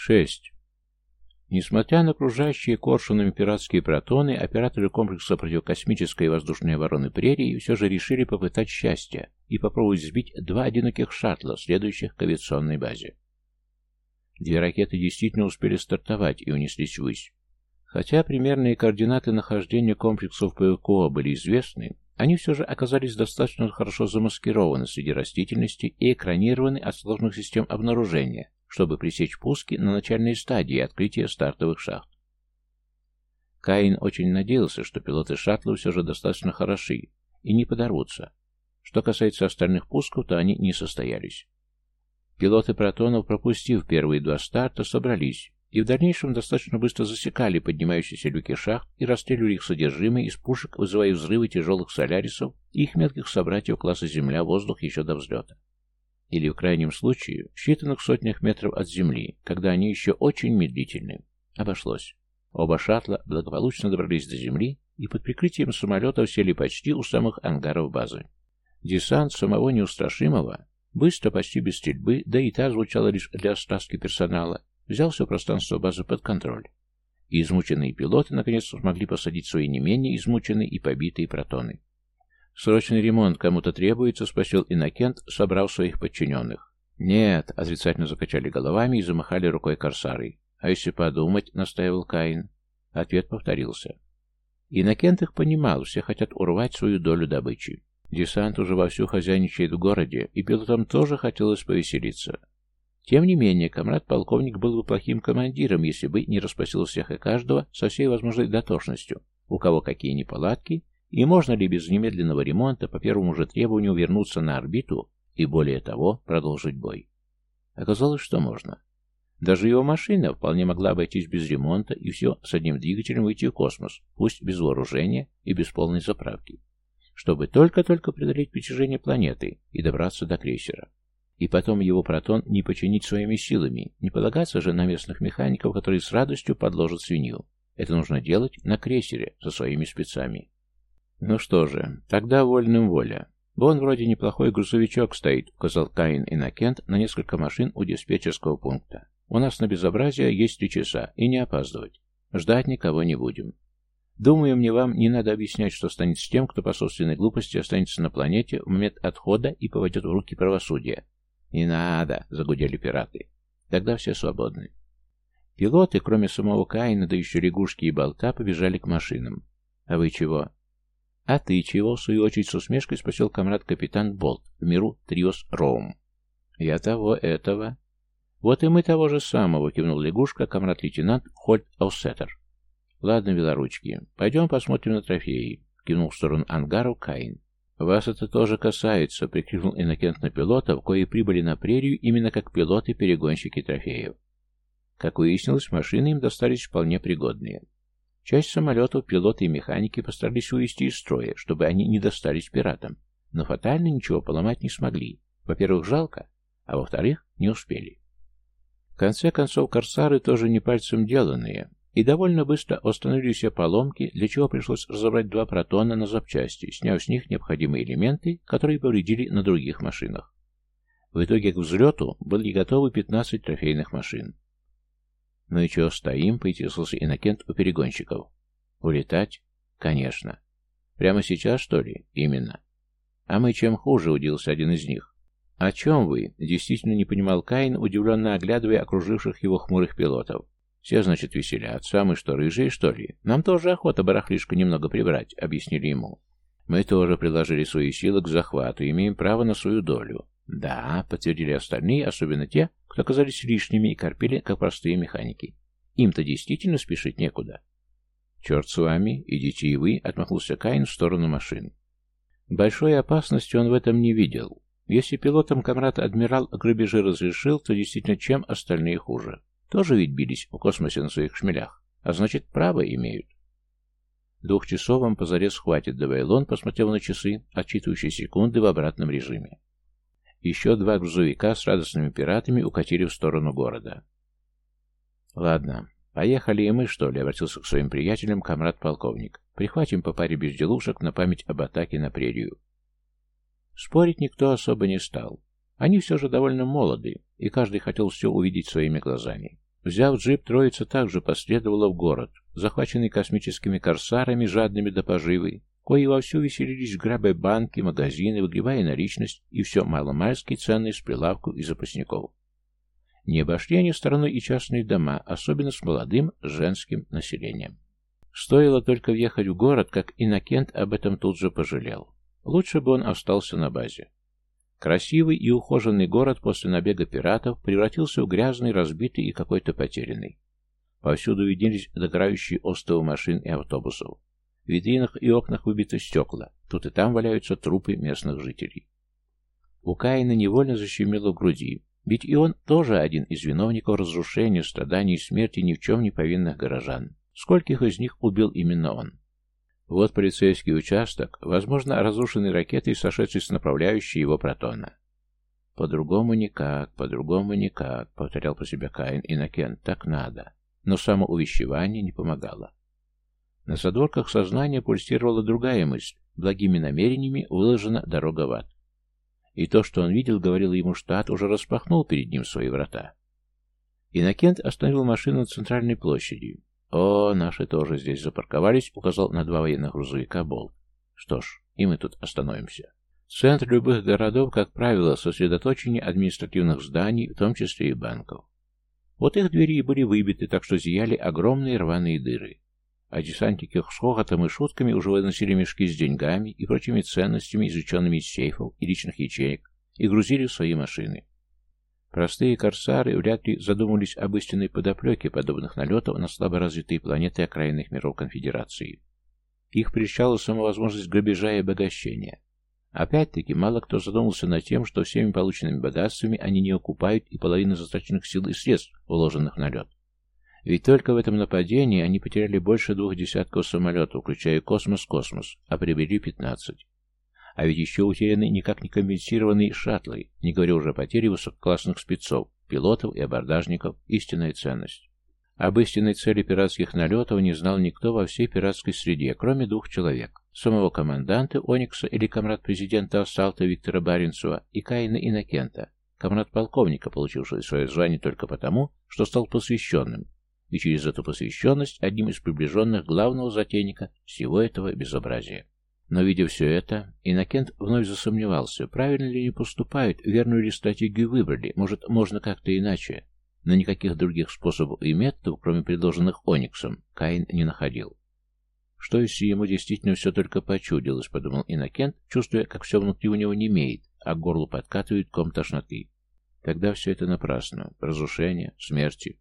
6. Несмотря на окружающие коршунами пиратские протоны, операторы комплекса противокосмической и воздушной обороны прерии все же решили попытать счастье и попробовать сбить два одиноких шаттла, следующих к авиационной базе. Две ракеты действительно успели стартовать и унеслись ввысь. Хотя примерные координаты нахождения комплексов ПВКО были известны, они все же оказались достаточно хорошо замаскированы среди растительности и экранированы от сложных систем обнаружения, чтобы пресечь пуски на начальной стадии открытия стартовых шахт. Каин очень надеялся, что пилоты шаттла все же достаточно хороши и не подорвутся. Что касается остальных пусков, то они не состоялись. Пилоты протонов, пропустив первые два старта, собрались и в дальнейшем достаточно быстро засекали поднимающиеся люки шахт и расстреливали их содержимое из пушек, вызывая взрывы тяжелых солярисов и их мелких собратьев класса Земля-воздух еще до взлета. Или, в крайнем случае, в считанных сотнях метров от Земли, когда они еще очень медлительны. Обошлось. Оба шаттла благополучно добрались до Земли и под прикрытием самолетов сели почти у самых ангаров базы. Десант самого неустрашимого, быстро, почти без стрельбы, да и та звучала лишь для остаски персонала, взял все пространство базы под контроль. И измученные пилоты наконец смогли посадить свои не менее измученные и побитые протоны. «Срочный ремонт кому-то требуется», — спросил Иннокент, собрав своих подчиненных. «Нет», — отрицательно закачали головами и замахали рукой корсары. «А если подумать», — настаивал Каин. Ответ повторился. Иннокент их понимал, все хотят урвать свою долю добычи. Десант уже вовсю хозяйничает в городе, и пилотам тоже хотелось повеселиться. Тем не менее, комрад-полковник был бы плохим командиром, если бы не расспросил всех и каждого со всей возможной дотошностью, у кого какие неполадки, и можно ли без немедленного ремонта по первому же требованию вернуться на орбиту и, более того, продолжить бой. Оказалось, что можно. Даже его машина вполне могла обойтись без ремонта и все с одним двигателем выйти в космос, пусть без вооружения и без полной заправки, чтобы только-только преодолеть притяжение планеты и добраться до крейсера. И потом его протон не починить своими силами, не полагаться же на местных механиков, которые с радостью подложат свинью. Это нужно делать на крейсере со своими спецами. Ну что же, тогда вольным воля. Вон вроде неплохой грузовичок стоит, указал Каин Иннокент на несколько машин у диспетчерского пункта. У нас на безобразие есть три часа, и не опаздывать. Ждать никого не будем. Думаю, мне вам не надо объяснять, что станет с тем, кто по собственной глупости останется на планете в момент отхода и попадет в руки правосудия, «Не надо!» — загудели пираты. Тогда все свободны. Пилоты, кроме самого Каина, да еще лягушки и болта, побежали к машинам. «А вы чего?» «А ты чего?» — в свою очередь с усмешкой спросил комрад-капитан Болт в миру Триос Роум. «Я того, этого». «Вот и мы того же самого», — кивнул лягушка, комрад-лейтенант Хольт Аусеттер. «Ладно, велоручки, пойдем посмотрим на трофеи», — кивнул в сторону ангару Каин. «Вас это тоже касается», — прикрикнул Иннокент на пилотов, кои прибыли на прерию именно как пилоты-перегонщики трофеев. Как выяснилось, машины им достались вполне пригодные. Часть самолетов пилоты и механики постарались увести из строя, чтобы они не достались пиратам, но фатально ничего поломать не смогли. Во-первых, жалко, а во-вторых, не успели. В конце концов, корсары тоже не пальцем деланные, и довольно быстро установили все поломки, для чего пришлось разобрать два протона на запчасти, сняв с них необходимые элементы, которые повредили на других машинах. В итоге к взлету были готовы 15 трофейных машин. «Ну и чего стоим?» — поинтересовался Иннокент у перегонщиков. «Улетать? Конечно. Прямо сейчас, что ли? Именно. А мы чем хуже?» — удивился один из них. «О чем вы?» — действительно не понимал Каин, удивленно оглядывая окруживших его хмурых пилотов. «Все, значит, веселятся, а мы что, рыжие, что ли? Нам тоже охота барахлишко немного прибрать», — объяснили ему. «Мы тоже приложили свои силы к захвату и имеем право на свою долю». «Да», — подтвердили остальные, особенно те, кто оказались лишними и корпели, как простые механики. Им-то действительно спешить некуда. «Черт с вами, идите и вы», — отмахнулся Каин в сторону машин. Большой опасности он в этом не видел. Если пилотам комрад-адмирал грабежи разрешил, то действительно чем остальные хуже. Тоже ведь бились в космосе на своих шмелях, а значит, право имеют. Двух часов вам позарез хватит, добавил он, посмотрел на часы, отчитывающие секунды в обратном режиме. Еще два грузовика с радостными пиратами укатили в сторону города. Ладно, поехали и мы, что ли, обратился к своим приятелям комрад-полковник. Прихватим по паре безделушек на память об атаке на прерию. Спорить никто особо не стал. Они все же довольно молоды, и каждый хотел все увидеть своими глазами. Взяв джип, троица также последовала в город, захваченный космическими корсарами, жадными до поживы, кои вовсю веселились, грабя банки, магазины, выгребая наличность и все маломальски ценные с прилавку и запасников. Не обошли они стороной и частные дома, особенно с молодым женским населением. Стоило только въехать в город, как Иннокент об этом тут же пожалел. Лучше бы он остался на базе. Красивый и ухоженный город после набега пиратов превратился в грязный, разбитый и какой-то потерянный. Повсюду виднелись догорающие остовы машин и автобусов. В витринах и окнах выбиты стекла, тут и там валяются трупы местных жителей. У Каина невольно защемило в груди, ведь и он тоже один из виновников разрушения, страданий и смерти ни в чем не повинных горожан. Скольких из них убил именно он? Вот полицейский участок, возможно, разрушенный ракетой, сошедшей с направляющей его протона. «По-другому никак, по-другому никак», — повторял про себя Каин Иннокен, — «так надо». Но самоувещевание не помогало. На задворках сознания пульсировала другая мысль. Благими намерениями выложена дорога в ад. И то, что он видел, говорило ему, что ад уже распахнул перед ним свои врата. Иннокент остановил машину на центральной площади. «О, наши тоже здесь запарковались», — указал на два военных грузовика Болт. «Что ж, и мы тут остановимся». Центр любых городов, как правило, сосредоточение административных зданий, в том числе и банков. Вот их двери были выбиты, так что зияли огромные рваные дыры. А десантники с хохотом и шутками уже выносили мешки с деньгами и прочими ценностями, извлеченными из сейфов и личных ячеек, и грузили в свои машины. Простые корсары вряд ли задумывались об истинной подоплеке подобных налетов на слаборазвитые планеты окраинных миров Конфедерации. Их прельщала сама возможность грабежа и обогащения. Опять-таки, мало кто задумался над тем, что всеми полученными богатствами они не окупают и половину затраченных сил и средств, вложенных в налет. Ведь только в этом нападении они потеряли больше двух десятков самолетов, включая космос-космос, а приобрели 15. А ведь еще утеряны никак не компенсированные шаттлы, не говоря уже о потере высококлассных спецов, пилотов и абордажников, истинная ценность. Об истинной цели пиратских налетов не знал никто во всей пиратской среде, кроме двух человек. Самого команданта Оникса или комрад президента Ассалта Виктора Баренцева и Каина Иннокента, комрад полковника, получившего свое звание только потому, что стал посвященным, и через эту посвященность одним из приближенных главного затейника всего этого безобразия. Но, видя все это, Иннокент вновь засомневался, правильно ли они поступают, верную ли стратегию выбрали, может, можно как-то иначе. Но никаких других способов и методов, кроме предложенных Ониксом, Каин не находил. Что, если ему действительно все только почудилось, подумал Иннокент, чувствуя, как все внутри у него не имеет, а к горлу подкатывает ком тошноты. Тогда все это напрасно. Разрушение, смерти.